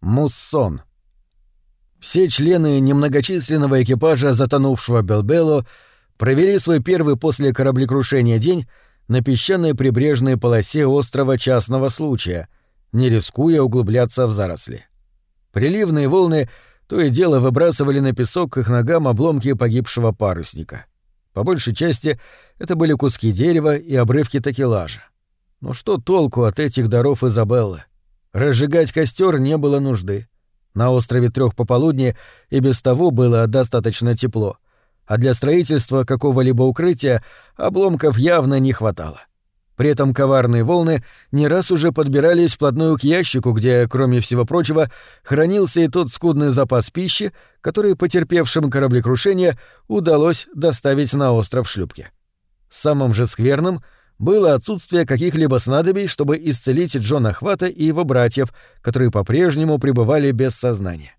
Муссон. Все члены немногочисленного экипажа затонувшего Белбело провели свой первый после кораблекрушения день на песчаной прибрежной полосе острова частного случая, не рискуя углубляться в заросли. Приливные волны то и дело выбрасывали на песок к их ногам обломки погибшего парусника. По большей части это были куски дерева и обрывки такелажа. Но что толку от этих даров Изабеллы? Разжигать костер не было нужды. На острове трех пополудни и без того было достаточно тепло, а для строительства какого-либо укрытия обломков явно не хватало. При этом коварные волны не раз уже подбирались вплотную к ящику, где, кроме всего прочего, хранился и тот скудный запас пищи, который потерпевшим кораблекрушение удалось доставить на остров шлюпки. Самым же скверным было отсутствие каких-либо снадобий, чтобы исцелить Джона Хвата и его братьев, которые по-прежнему пребывали без сознания.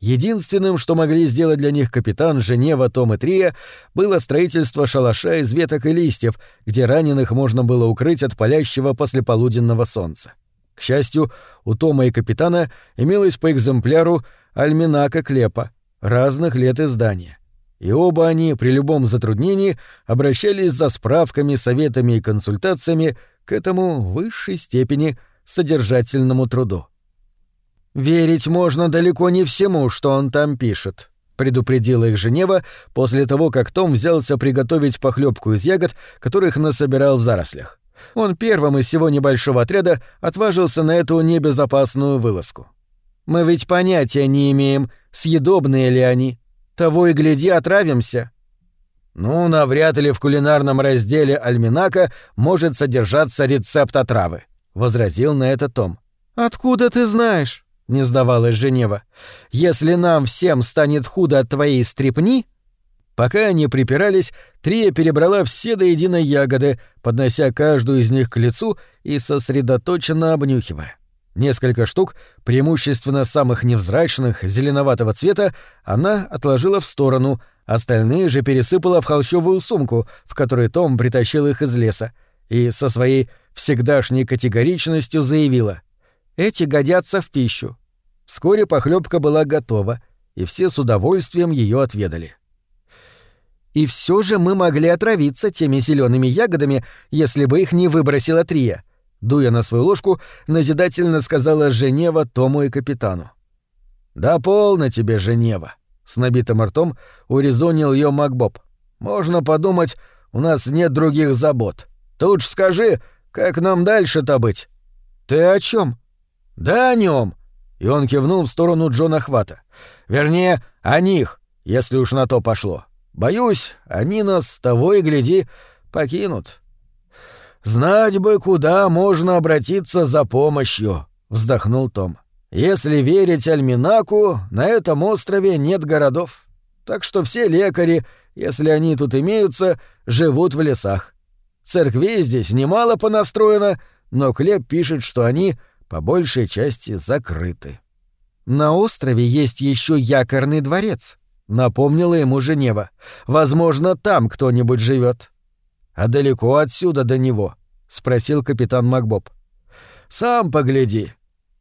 Единственным, что могли сделать для них капитан, Женева, Том и Трия, было строительство шалаша из веток и листьев, где раненых можно было укрыть от палящего послеполуденного солнца. К счастью, у Тома и капитана имелось по экземпляру альманака Клепа, разных лет издания. И оба они при любом затруднении обращались за справками, советами и консультациями к этому высшей степени содержательному труду. «Верить можно далеко не всему, что он там пишет», — предупредила их Женева после того, как Том взялся приготовить похлебку из ягод, которых насобирал в зарослях. Он первым из всего небольшого отряда отважился на эту небезопасную вылазку. «Мы ведь понятия не имеем, съедобные ли они. Того и гляди, отравимся». «Ну, навряд ли в кулинарном разделе альманака может содержаться рецепт отравы», — возразил на это Том. «Откуда ты знаешь?» не сдавалась Женева. «Если нам всем станет худо от твоей стрепни...» Пока они припирались, Трия перебрала все до единой ягоды, поднося каждую из них к лицу и сосредоточенно обнюхивая. Несколько штук, преимущественно самых невзрачных, зеленоватого цвета, она отложила в сторону, остальные же пересыпала в холщовую сумку, в которой Том притащил их из леса, и со своей всегдашней категоричностью заявила «Эти годятся в пищу. Вскоре похлебка была готова, и все с удовольствием ее отведали. И все же мы могли отравиться теми зелеными ягодами, если бы их не выбросила Трия. Дуя на свою ложку, назидательно сказала Женева Тому и капитану. «Да полно тебе, Женева!» — с набитым ртом урезонил ее Макбоб. «Можно подумать, у нас нет других забот. Ты лучше скажи, как нам дальше-то быть?» «Ты о чем? «Да о нем и он кивнул в сторону Джона Хвата. «Вернее, о них, если уж на то пошло. Боюсь, они нас, того и гляди, покинут». «Знать бы, куда можно обратиться за помощью», — вздохнул Том. «Если верить Альминаку, на этом острове нет городов. Так что все лекари, если они тут имеются, живут в лесах. Церквей здесь немало понастроено, но Клеп пишет, что они — по большей части закрыты. На острове есть еще якорный дворец, напомнила ему Женева. Возможно, там кто-нибудь живет. А далеко отсюда до него? спросил капитан Макбоб. Сам погляди.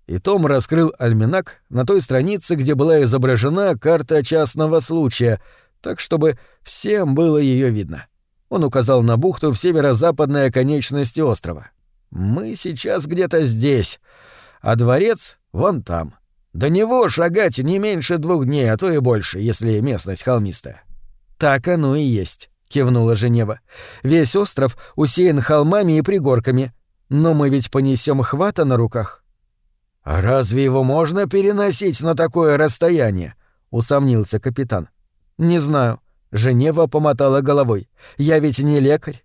И Том раскрыл альманак на той странице, где была изображена карта частного случая, так чтобы всем было ее видно. Он указал на бухту в северо-западной оконечности острова. Мы сейчас где-то здесь, а дворец вон там. До него шагать не меньше двух дней, а то и больше, если местность холмистая. Так оно и есть, кивнула Женева. Весь остров усеян холмами и пригорками, но мы ведь понесем хвата на руках. А разве его можно переносить на такое расстояние? усомнился капитан. Не знаю. Женева помотала головой. Я ведь не лекарь.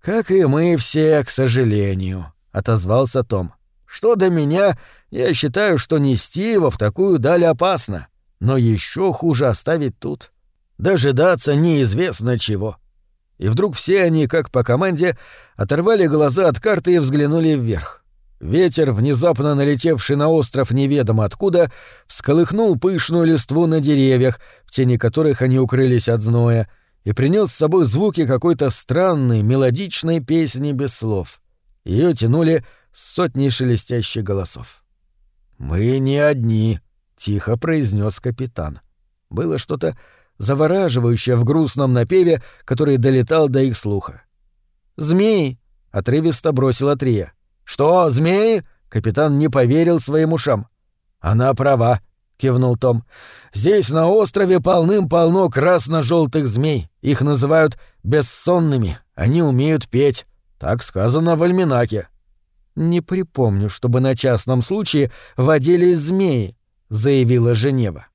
Как и мы все, к сожалению, отозвался Том. Что до меня, я считаю, что нести его в такую даль опасно, но еще хуже оставить тут. Дожидаться неизвестно чего. И вдруг все они, как по команде, оторвали глаза от карты и взглянули вверх. Ветер, внезапно налетевший на остров неведомо откуда, всколыхнул пышную листву на деревьях, в тени которых они укрылись от зноя, и принес с собой звуки какой-то странной, мелодичной песни без слов. Ее тянули сотни шелестящих голосов. «Мы не одни», — тихо произнес капитан. Было что-то завораживающее в грустном напеве, который долетал до их слуха. «Змеи!» — отрывисто бросила Трия. «Что, змеи?» — капитан не поверил своим ушам. «Она права», — кивнул Том. «Здесь на острове полным-полно красно-желтых змей. Их называют бессонными. Они умеют петь. Так сказано в альминаке». «Не припомню, чтобы на частном случае водились змеи», — заявила Женева.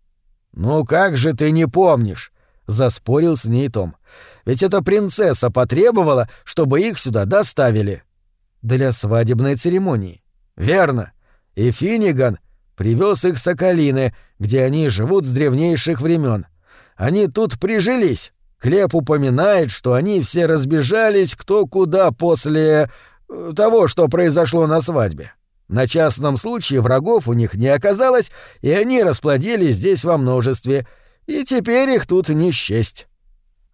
«Ну как же ты не помнишь?» — заспорил с ней Том. «Ведь эта принцесса потребовала, чтобы их сюда доставили». «Для свадебной церемонии». «Верно. И Финиган привез их с Акалины, где они живут с древнейших времен. Они тут прижились. Клеп упоминает, что они все разбежались кто куда после э, того, что произошло на свадьбе. На частном случае врагов у них не оказалось, и они расплодились здесь во множестве, и теперь их тут не счесть.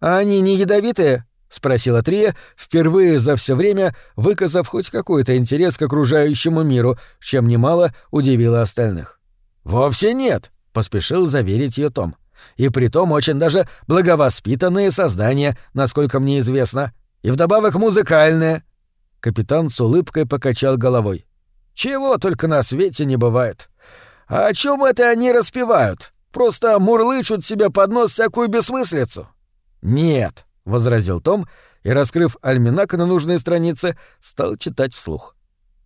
«А они не ядовитые?» — спросила Трия, впервые за все время выказав хоть какой-то интерес к окружающему миру, чем немало удивило остальных. «Вовсе нет», — поспешил заверить ее Том. «И притом очень даже благовоспитанные создания, насколько мне известно, и вдобавок музыкальные». Капитан с улыбкой покачал головой. Чего только на свете не бывает. А о чем это они распевают? Просто мурлычут себе под нос всякую бессмыслицу. Нет, возразил Том и, раскрыв альманак на нужной странице, стал читать вслух.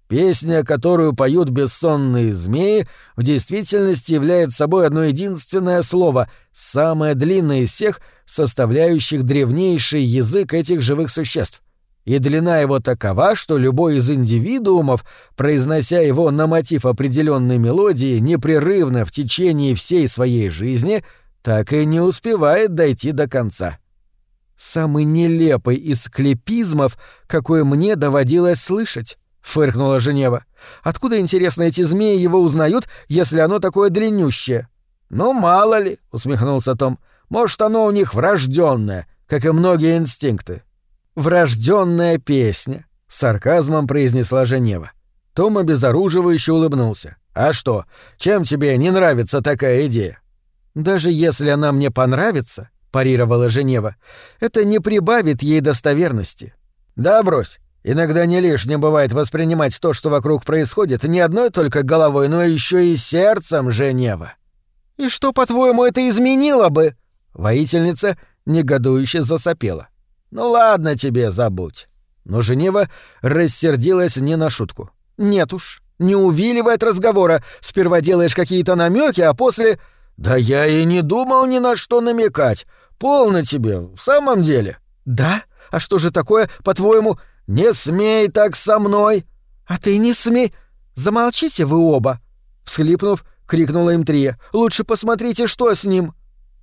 Песня, которую поют бессонные змеи, в действительности является собой одно единственное слово, самое длинное из всех, составляющих древнейший язык этих живых существ и длина его такова, что любой из индивидуумов, произнося его на мотив определенной мелодии непрерывно в течение всей своей жизни, так и не успевает дойти до конца. «Самый нелепый из клепизмов, какой мне доводилось слышать», — фыркнула Женева. «Откуда, интересно, эти змеи его узнают, если оно такое длиннющее?» «Ну, мало ли», — усмехнулся Том. «Может, оно у них врожденное, как и многие инстинкты врожденная песня», — сарказмом произнесла Женева. Том обезоруживающе улыбнулся. «А что, чем тебе не нравится такая идея?» «Даже если она мне понравится», — парировала Женева, — «это не прибавит ей достоверности». «Да брось. Иногда не лишним бывает воспринимать то, что вокруг происходит, не одной только головой, но еще и сердцем, Женева». «И что, по-твоему, это изменило бы?» Воительница негодующе засопела. «Ну ладно тебе, забудь». Но Женева рассердилась не на шутку. «Нет уж, не увиливай от разговора. Сперва делаешь какие-то намеки, а после...» «Да я и не думал ни на что намекать. Полно тебе, в самом деле». «Да? А что же такое, по-твоему...» «Не смей так со мной!» «А ты не смей! Замолчите вы оба!» Всхлипнув, крикнула им Трия. «Лучше посмотрите, что с ним!»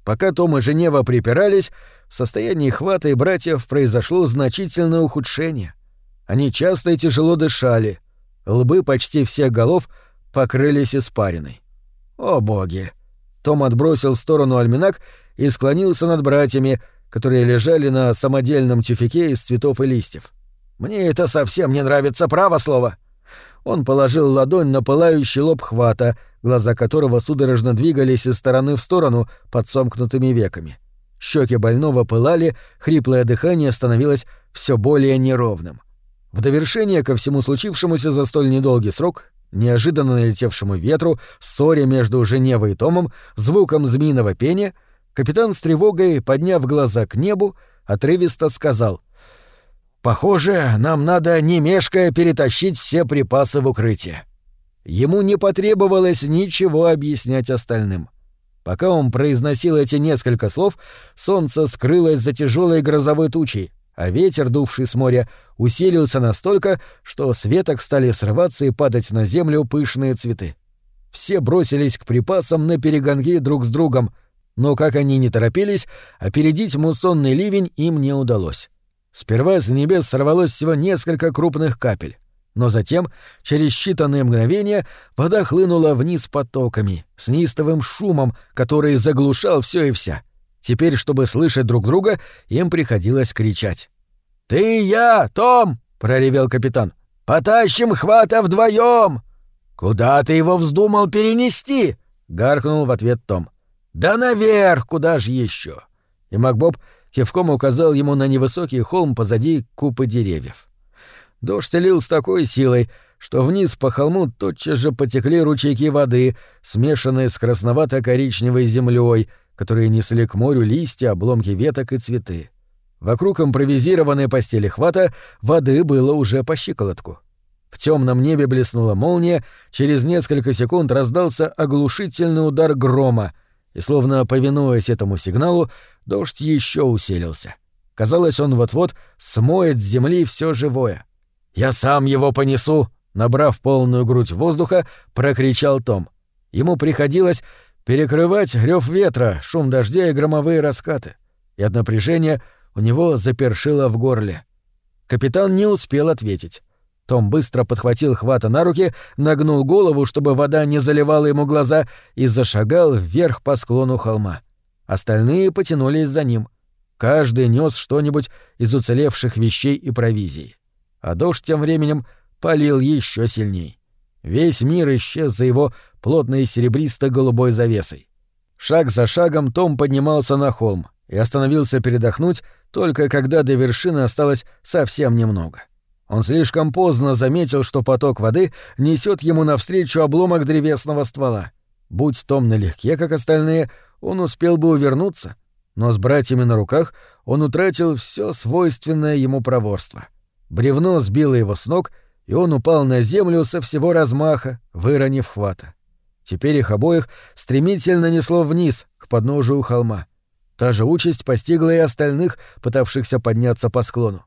Пока Том и Женева припирались, в состоянии хвата и братьев произошло значительное ухудшение. Они часто и тяжело дышали, лбы почти всех голов покрылись испариной. «О боги!» Том отбросил в сторону альманак и склонился над братьями, которые лежали на самодельном тюфике из цветов и листьев. «Мне это совсем не нравится, право слово!» Он положил ладонь на пылающий лоб хвата, глаза которого судорожно двигались из стороны в сторону под сомкнутыми веками. Щеки больного пылали, хриплое дыхание становилось все более неровным. В довершение ко всему случившемуся за столь недолгий срок, неожиданно налетевшему ветру, ссоре между Женевой и Томом, звуком змеиного пения, капитан с тревогой, подняв глаза к небу, отрывисто сказал «Похоже, нам надо, не мешкая, перетащить все припасы в укрытие». Ему не потребовалось ничего объяснять остальным. Пока он произносил эти несколько слов, солнце скрылось за тяжелой грозовой тучей, а ветер, дувший с моря, усилился настолько, что с веток стали срываться и падать на землю пышные цветы. Все бросились к припасам на перегонки друг с другом, но как они не торопились, опередить муссонный ливень им не удалось. Сперва с небес сорвалось всего несколько крупных капель. Но затем, через считанные мгновения, вода хлынула вниз потоками, с неистовым шумом, который заглушал все и вся. Теперь, чтобы слышать друг друга, им приходилось кричать. «Ты и я, Том!» — проревел капитан. «Потащим хвата вдвоем!» «Куда ты его вздумал перенести?» — гаркнул в ответ Том. «Да наверх, куда же еще?» И Макбоб кивком указал ему на невысокий холм позади купы деревьев. Дождь лил с такой силой, что вниз по холму тотчас же потекли ручейки воды, смешанные с красновато-коричневой землей, которые несли к морю листья, обломки веток и цветы. Вокруг импровизированной постели хвата воды было уже по щиколотку. В темном небе блеснула молния, через несколько секунд раздался оглушительный удар грома, и, словно повинуясь этому сигналу, дождь еще усилился. Казалось, он вот-вот смоет с земли все живое. «Я сам его понесу!» Набрав полную грудь воздуха, прокричал Том. Ему приходилось перекрывать рев ветра, шум дождя и громовые раскаты. И от напряжения у него запершило в горле. Капитан не успел ответить. Том быстро подхватил хвата на руки, нагнул голову, чтобы вода не заливала ему глаза, и зашагал вверх по склону холма. Остальные потянулись за ним. Каждый нес что-нибудь из уцелевших вещей и провизии. А дождь тем временем полил еще сильней. Весь мир исчез за его плотной серебристо-голубой завесой. Шаг за шагом Том поднимался на холм и остановился передохнуть только когда до вершины осталось совсем немного. Он слишком поздно заметил, что поток воды несет ему навстречу обломок древесного ствола. Будь Том налегке, как остальные, он успел бы увернуться, но с братьями на руках он утратил все свойственное ему проворство. Бревно сбило его с ног — и он упал на землю со всего размаха, выронив хвата. Теперь их обоих стремительно несло вниз, к подножию холма. Та же участь постигла и остальных, пытавшихся подняться по склону.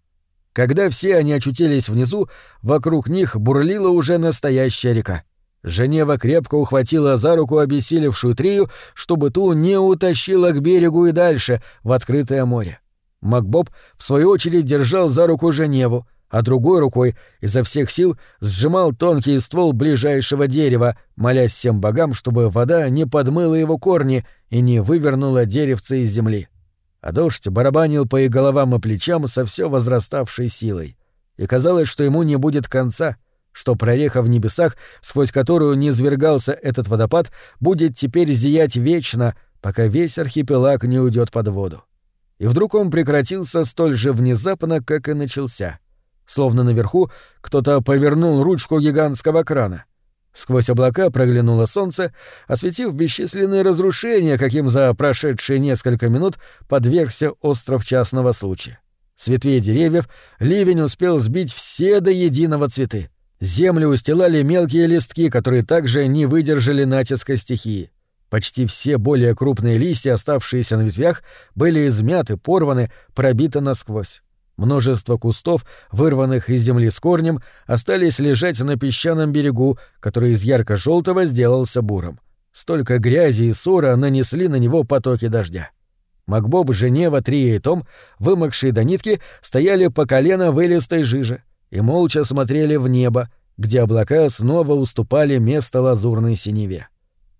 Когда все они очутились внизу, вокруг них бурлила уже настоящая река. Женева крепко ухватила за руку обессилевшую Трию, чтобы ту не утащила к берегу и дальше, в открытое море. Макбоб, в свою очередь, держал за руку Женеву, а другой рукой изо всех сил сжимал тонкий ствол ближайшего дерева, молясь всем богам, чтобы вода не подмыла его корни и не вывернула деревце из земли. А дождь барабанил по их головам и плечам со все возраставшей силой. И казалось, что ему не будет конца, что прореха в небесах, сквозь которую не свергался этот водопад, будет теперь зиять вечно, пока весь архипелаг не уйдет под воду. И вдруг он прекратился столь же внезапно, как и начался — Словно наверху кто-то повернул ручку гигантского крана. Сквозь облака проглянуло солнце, осветив бесчисленные разрушения, каким за прошедшие несколько минут подвергся остров частного случая. С ветвей деревьев ливень успел сбить все до единого цветы. Землю устилали мелкие листки, которые также не выдержали натиска стихии. Почти все более крупные листья, оставшиеся на ветвях, были измяты, порваны, пробиты насквозь. Множество кустов, вырванных из земли с корнем, остались лежать на песчаном берегу, который из ярко-желтого сделался буром. Столько грязи и ссора нанесли на него потоки дождя. Макбоб, Женева, Трия и Том, вымокшие до нитки, стояли по колено в элистой жиже и молча смотрели в небо, где облака снова уступали место лазурной синеве.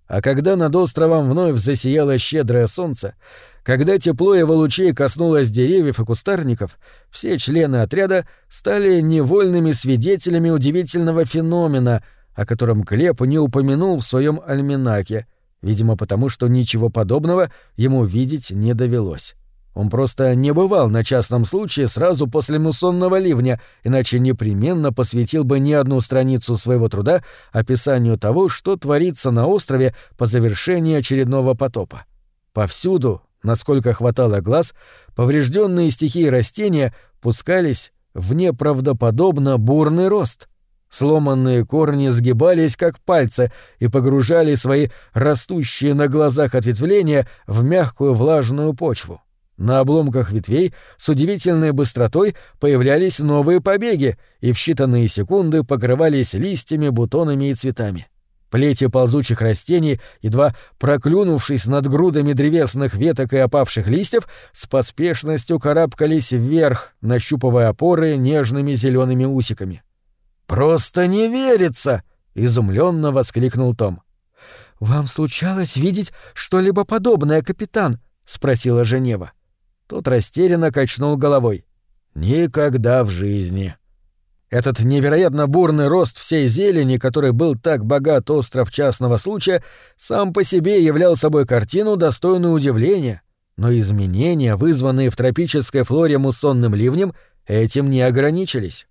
А когда над островом вновь засияло щедрое солнце, когда тепло его лучей коснулось деревьев и кустарников, все члены отряда стали невольными свидетелями удивительного феномена, о котором Клеп не упомянул в своем альманаке, видимо, потому что ничего подобного ему видеть не довелось. Он просто не бывал на частном случае сразу после муссонного ливня, иначе непременно посвятил бы не одну страницу своего труда описанию того, что творится на острове по завершении очередного потопа. Повсюду, Насколько хватало глаз, поврежденные стихии растения пускались в неправдоподобно бурный рост. Сломанные корни сгибались, как пальцы, и погружали свои растущие на глазах ответвления в мягкую влажную почву. На обломках ветвей с удивительной быстротой появлялись новые побеги и в считанные секунды покрывались листьями, бутонами и цветами. Плети ползучих растений, едва проклюнувшись над грудами древесных веток и опавших листьев, с поспешностью карабкались вверх, нащупывая опоры нежными зелеными усиками. «Просто не верится!» — изумленно воскликнул Том. «Вам случалось видеть что-либо подобное, капитан?» — спросила Женева. Тот растерянно качнул головой. «Никогда в жизни». Этот невероятно бурный рост всей зелени, который был так богат остров частного случая, сам по себе являл собой картину, достойную удивления. Но изменения, вызванные в тропической флоре муссонным ливнем, этим не ограничились.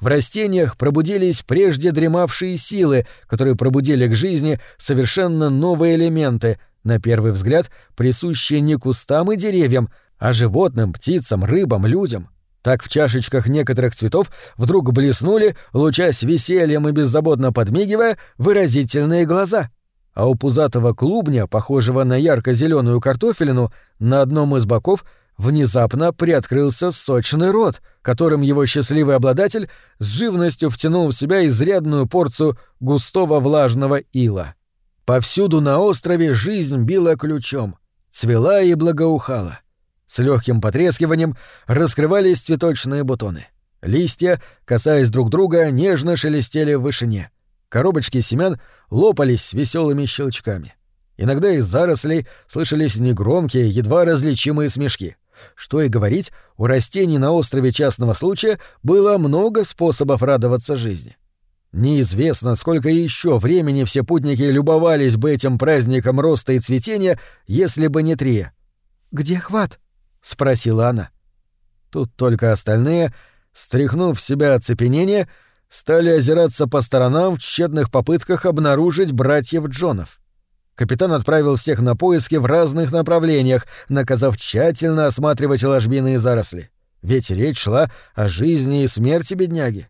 В растениях пробудились прежде дремавшие силы, которые пробудили к жизни совершенно новые элементы, на первый взгляд присущие не кустам и деревьям, а животным, птицам, рыбам, людям. Так в чашечках некоторых цветов вдруг блеснули, лучась весельем и беззаботно подмигивая, выразительные глаза. А у пузатого клубня, похожего на ярко-зеленую картофелину, на одном из боков внезапно приоткрылся сочный рот, которым его счастливый обладатель с живностью втянул в себя изрядную порцию густого влажного ила. Повсюду на острове жизнь била ключом, цвела и благоухала. С легким потрескиванием раскрывались цветочные бутоны. Листья, касаясь друг друга, нежно шелестели в вышине. Коробочки семян лопались веселыми щелчками. Иногда из зарослей слышались негромкие, едва различимые смешки. Что и говорить, у растений на острове частного случая было много способов радоваться жизни. Неизвестно, сколько еще времени все путники любовались бы этим праздником роста и цветения, если бы не Трия. «Где хват?» — спросила она. Тут только остальные, стряхнув себя оцепенение, стали озираться по сторонам в тщетных попытках обнаружить братьев Джонов. Капитан отправил всех на поиски в разных направлениях, наказав тщательно осматривать ложбины и заросли. Ведь речь шла о жизни и смерти бедняги.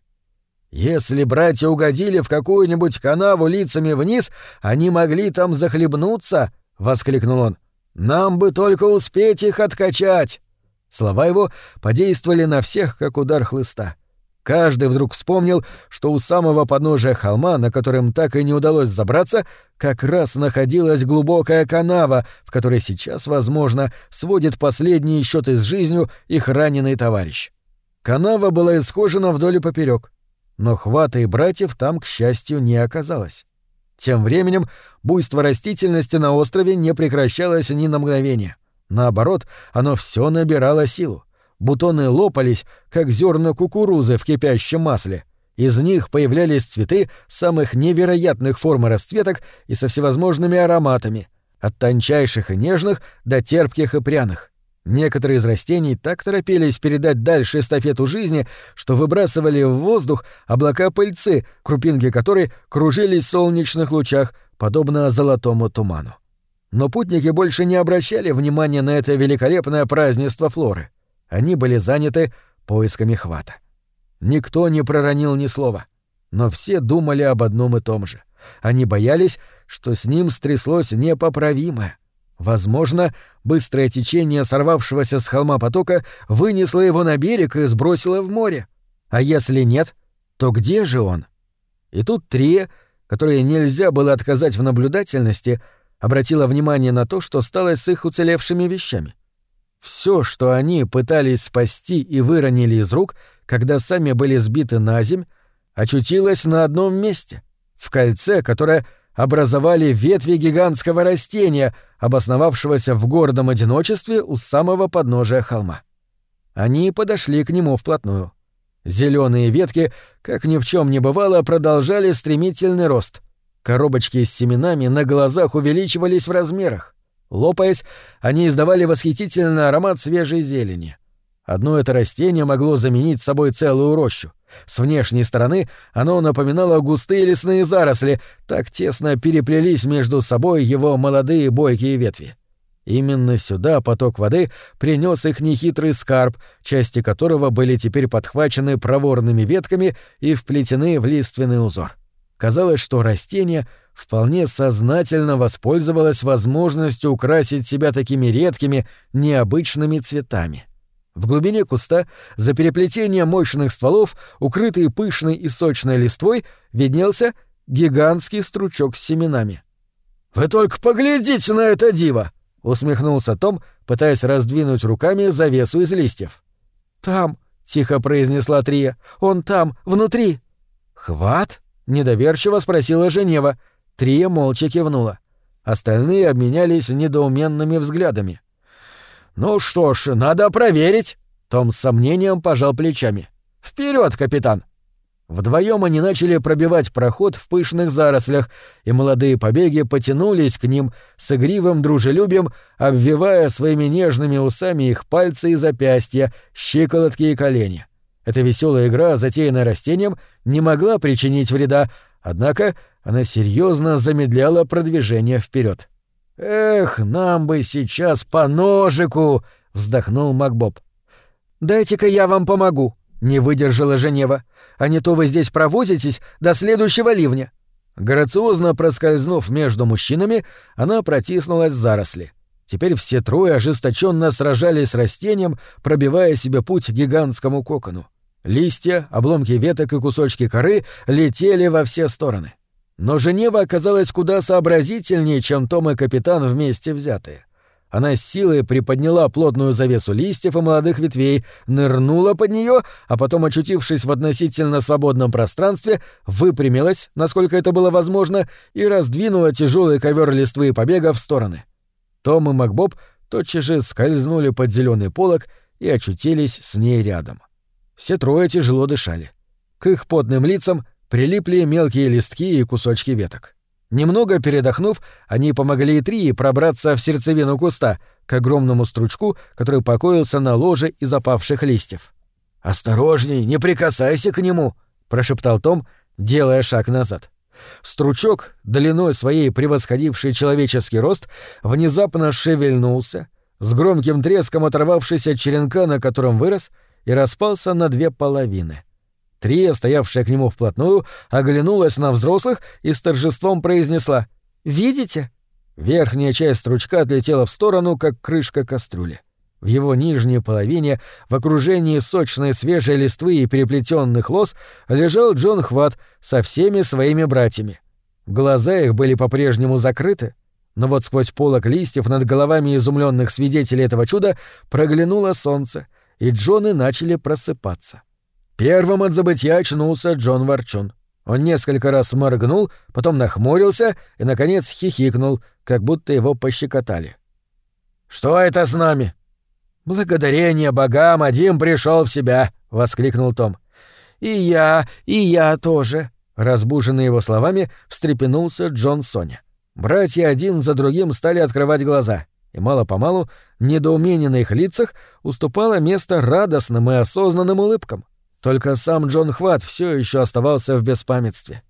Если братья угодили в какую-нибудь канаву лицами вниз, они могли там захлебнуться, воскликнул он. Нам бы только успеть их откачать. Слова его подействовали на всех, как удар хлыста. Каждый вдруг вспомнил, что у самого подножия холма, на котором так и не удалось забраться, как раз находилась глубокая канава, в которой сейчас, возможно, сводит последние счеты с жизнью их раненый товарищ. Канава была исхожена вдоль и поперек но хвата и братьев там, к счастью, не оказалось. Тем временем буйство растительности на острове не прекращалось ни на мгновение. Наоборот, оно все набирало силу. Бутоны лопались, как зерна кукурузы в кипящем масле. Из них появлялись цветы самых невероятных форм и расцветок и со всевозможными ароматами, от тончайших и нежных до терпких и пряных. Некоторые из растений так торопились передать дальше эстафету жизни, что выбрасывали в воздух облака пыльцы, крупинки которой кружились в солнечных лучах, подобно золотому туману. Но путники больше не обращали внимания на это великолепное празднество флоры. Они были заняты поисками хвата. Никто не проронил ни слова, но все думали об одном и том же. Они боялись, что с ним стряслось непоправимое — Возможно, быстрое течение сорвавшегося с холма потока вынесло его на берег и сбросило в море. А если нет, то где же он? И тут Трия, которой нельзя было отказать в наблюдательности, обратила внимание на то, что стало с их уцелевшими вещами. Все, что они пытались спасти и выронили из рук, когда сами были сбиты на земь, очутилось на одном месте — в кольце, которое образовали ветви гигантского растения, обосновавшегося в гордом одиночестве у самого подножия холма. Они подошли к нему вплотную. Зеленые ветки, как ни в чем не бывало, продолжали стремительный рост. Коробочки с семенами на глазах увеличивались в размерах. Лопаясь, они издавали восхитительный аромат свежей зелени. Одно это растение могло заменить собой целую рощу. С внешней стороны оно напоминало густые лесные заросли, так тесно переплелись между собой его молодые бойкие ветви. Именно сюда поток воды принес их нехитрый скарб, части которого были теперь подхвачены проворными ветками и вплетены в лиственный узор. Казалось, что растение вполне сознательно воспользовалось возможностью украсить себя такими редкими, необычными цветами. В глубине куста, за переплетением мощных стволов, укрытый пышной и сочной листвой, виднелся гигантский стручок с семенами. «Вы только поглядите на это диво!» — усмехнулся Том, пытаясь раздвинуть руками завесу из листьев. «Там», — тихо произнесла Трия, — «он там, внутри». «Хват?» — недоверчиво спросила Женева. Трия молча кивнула. Остальные обменялись недоуменными взглядами. «Ну что ж, надо проверить!» Том с сомнением пожал плечами. Вперед, капитан!» Вдвоем они начали пробивать проход в пышных зарослях, и молодые побеги потянулись к ним с игривым дружелюбием, обвивая своими нежными усами их пальцы и запястья, щиколотки и колени. Эта веселая игра, затеянная растением, не могла причинить вреда, однако она серьезно замедляла продвижение вперед. «Эх, нам бы сейчас по ножику!» — вздохнул Макбоб. «Дайте-ка я вам помогу», — не выдержала Женева. «А не то вы здесь провозитесь до следующего ливня». Грациозно проскользнув между мужчинами, она протиснулась в заросли. Теперь все трое ожесточенно сражались с растением, пробивая себе путь к гигантскому кокону. Листья, обломки веток и кусочки коры летели во все стороны. Но Женева оказалась куда сообразительнее, чем Том и капитан вместе взятые. Она с силой приподняла плотную завесу листьев и молодых ветвей, нырнула под нее, а потом, очутившись в относительно свободном пространстве, выпрямилась, насколько это было возможно, и раздвинула тяжелый ковер листвы и побега в стороны. Том и Макбоб тотчас же скользнули под зеленый полог и очутились с ней рядом. Все трое тяжело дышали. К их потным лицам прилипли мелкие листки и кусочки веток. Немного передохнув, они помогли Трии пробраться в сердцевину куста, к огромному стручку, который покоился на ложе из опавших листьев. «Осторожней, не прикасайся к нему!» — прошептал Том, делая шаг назад. Стручок, длиной своей превосходивший человеческий рост, внезапно шевельнулся, с громким треском оторвавшись от черенка, на котором вырос, и распался на две половины. Трия, стоявшая к нему вплотную, оглянулась на взрослых и с торжеством произнесла «Видите?» Верхняя часть стручка отлетела в сторону, как крышка кастрюли. В его нижней половине, в окружении сочной свежей листвы и переплетенных лос, лежал Джон Хват со всеми своими братьями. Глаза их были по-прежнему закрыты, но вот сквозь полок листьев над головами изумленных свидетелей этого чуда проглянуло солнце, и Джоны начали просыпаться. Первым от забытья очнулся Джон Ворчун. Он несколько раз моргнул, потом нахмурился и, наконец, хихикнул, как будто его пощекотали. «Что это с нами?» «Благодарение богам, один пришел в себя!» — воскликнул Том. «И я, и я тоже!» Разбуженный его словами, встрепенулся Джон Соня. Братья один за другим стали открывать глаза, и мало-помалу недоумение на их лицах уступало место радостным и осознанным улыбкам. Только сам Джон Хват все еще оставался в беспамятстве.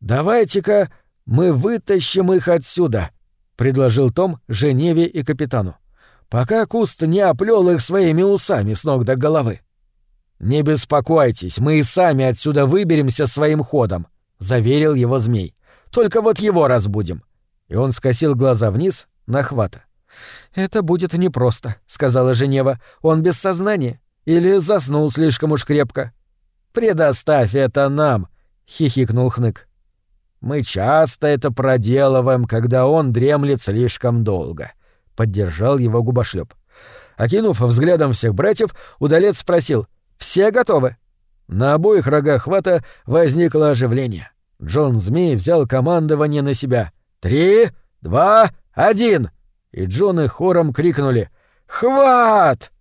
«Давайте-ка мы вытащим их отсюда», — предложил Том Женеве и капитану, «пока куст не оплел их своими усами с ног до головы». «Не беспокойтесь, мы и сами отсюда выберемся своим ходом», — заверил его змей. «Только вот его разбудим». И он скосил глаза вниз на Хвата. «Это будет непросто», — сказала Женева. «Он без сознания. Или заснул слишком уж крепко. «Предоставь это нам», — хихикнул Хнык. «Мы часто это проделываем, когда он дремлет слишком долго», — поддержал его губошлеп. Окинув взглядом всех братьев, удалец спросил «Все готовы?» На обоих рогах хвата возникло оживление. Джон Змей взял командование на себя. «Три, два, один!» И Джоны хором крикнули «Хват!»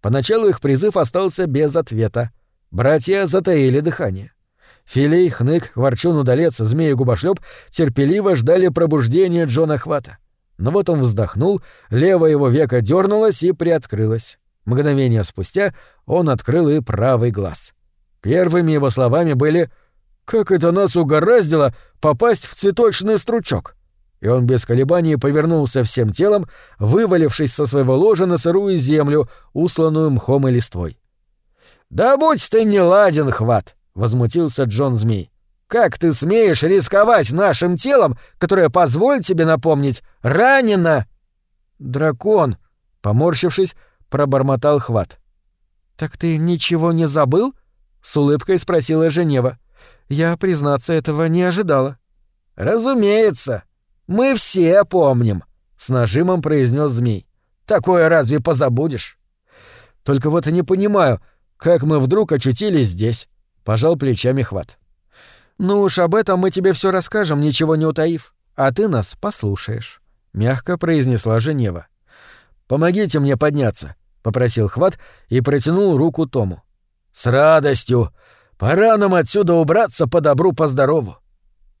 Поначалу их призыв остался без ответа. Братья затаили дыхание. Филей, Хнык, Ворчун, Удалец, Змей и Губошлёп терпеливо ждали пробуждения Джона Хвата. Но вот он вздохнул, левое его веко дернулось и приоткрылось. Мгновение спустя он открыл и правый глаз. Первыми его словами были «Как это нас угораздило попасть в цветочный стручок!» И он без колебаний повернулся всем телом, вывалившись со своего ложа на сырую землю, усланную мхом и листвой. «Да будь ты не ладен, хват!» — возмутился Джон Змей. «Как ты смеешь рисковать нашим телом, которое, позволь тебе напомнить, ранено?» «Дракон!» — поморщившись, пробормотал хват. «Так ты ничего не забыл?» — с улыбкой спросила Женева. «Я, признаться, этого не ожидала». «Разумеется!» Мы все помним, с нажимом произнес змей. Такое разве позабудешь? Только вот и не понимаю, как мы вдруг очутились здесь, пожал плечами хват. Ну уж об этом мы тебе все расскажем, ничего не утаив, а ты нас послушаешь, мягко произнесла Женева. Помогите мне подняться, попросил хват и протянул руку Тому. С радостью. Пора нам отсюда убраться по добру, по здорову.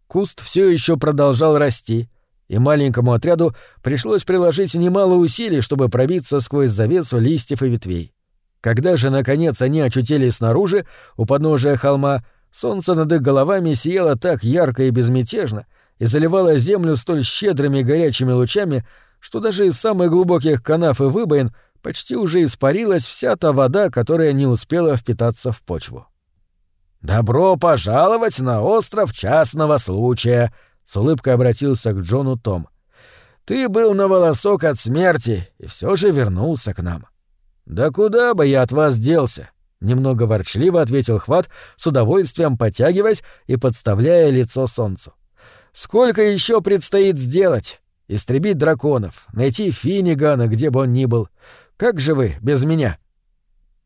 Куст все еще продолжал расти, и маленькому отряду пришлось приложить немало усилий, чтобы пробиться сквозь завесу листьев и ветвей. Когда же, наконец, они очутились снаружи, у подножия холма, солнце над их головами сияло так ярко и безмятежно и заливало землю столь щедрыми горячими лучами, что даже из самых глубоких канав и выбоин почти уже испарилась вся та вода, которая не успела впитаться в почву. «Добро пожаловать на остров частного случая», — с улыбкой обратился к Джону Том. «Ты был на волосок от смерти и все же вернулся к нам». «Да куда бы я от вас делся?» — немного ворчливо ответил Хват, с удовольствием потягиваясь и подставляя лицо солнцу. «Сколько еще предстоит сделать? Истребить драконов, найти Финнигана, где бы он ни был. Как же вы без меня?»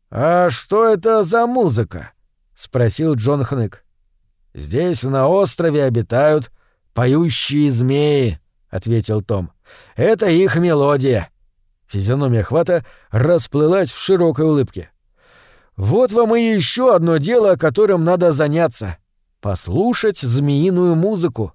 «А что это за музыка?» — спросил Джон Хнык. «Здесь на острове обитают поющие змеи», — ответил Том. «Это их мелодия». Физиономия Хвата расплылась в широкой улыбке. «Вот вам и еще одно дело, которым надо заняться. Послушать змеиную музыку».